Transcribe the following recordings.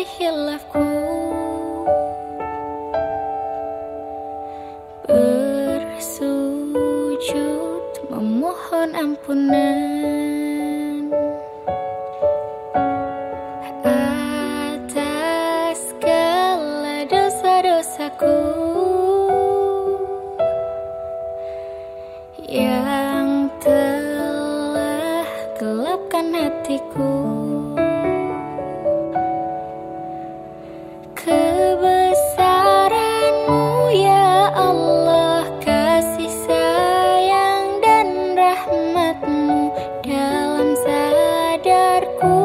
Hilafku Bersujud memohon ampunan. Atas segala dosa-dosaku Yang telah gelapkan hatiku. padarku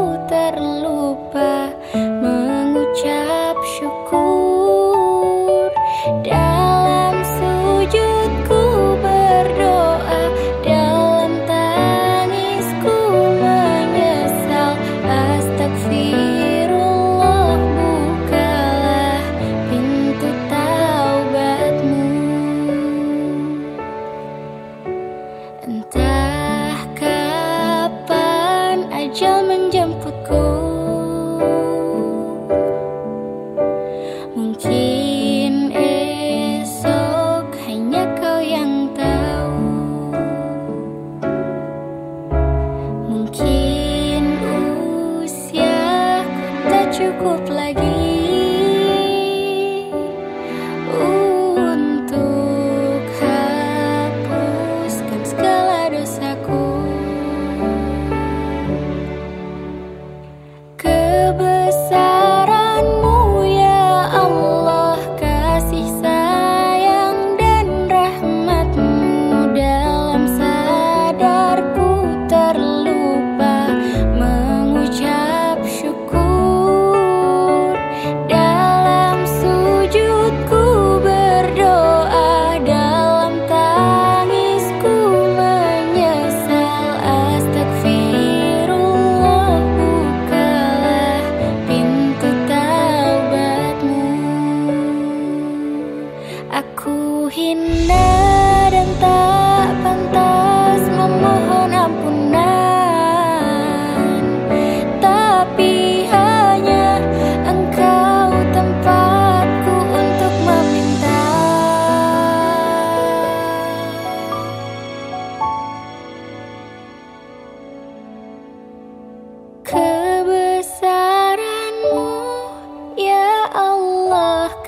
Mungkin usiaku tak cukup lagi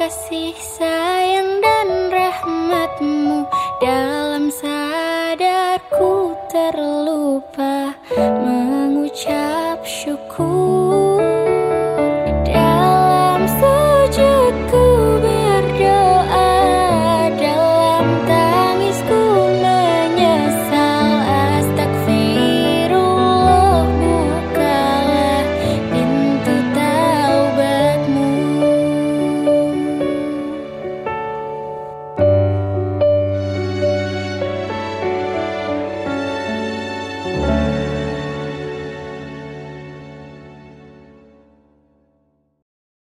kasih sayang dalam sadarku terlalu